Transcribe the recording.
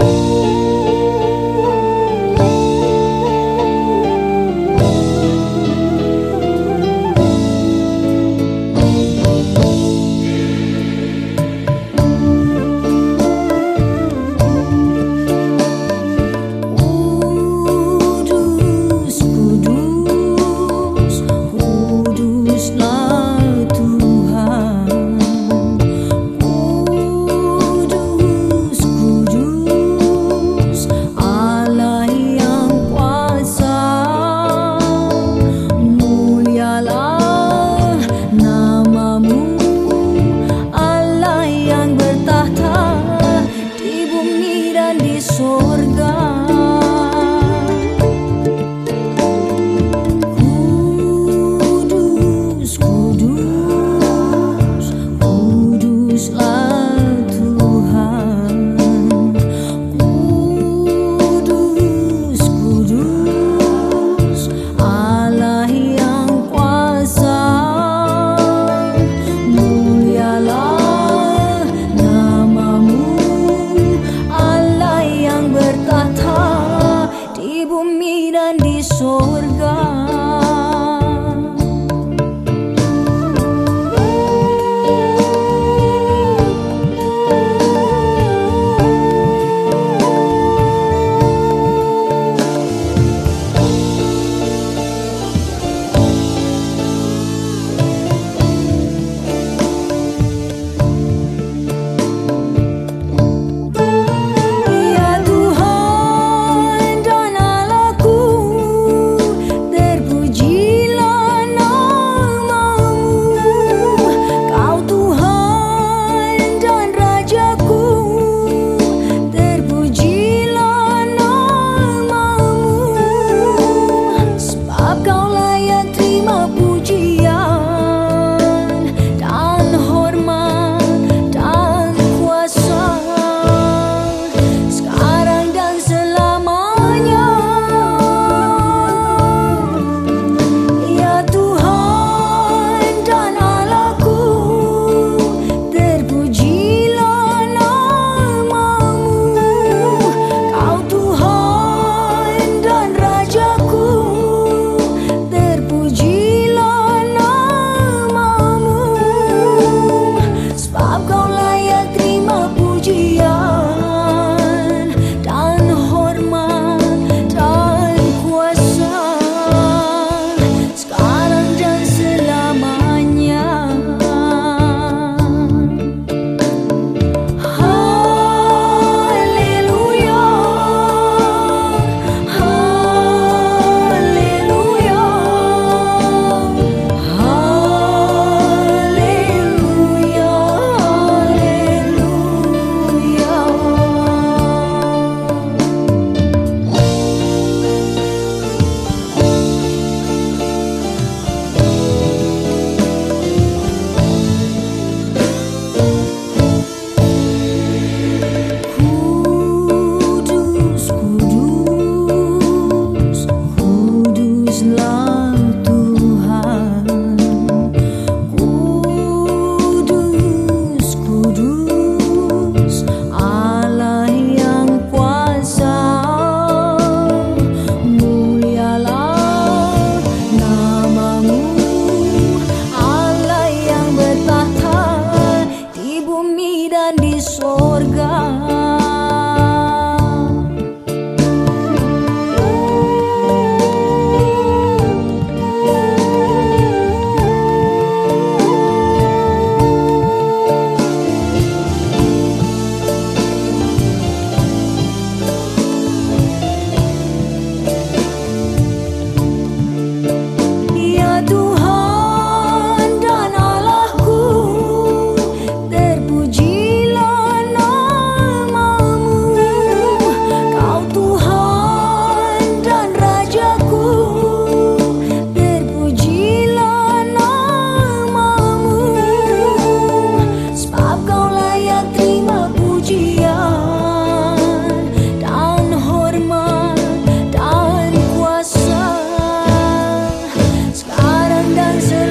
di sorda. bumi dan di surga. dancer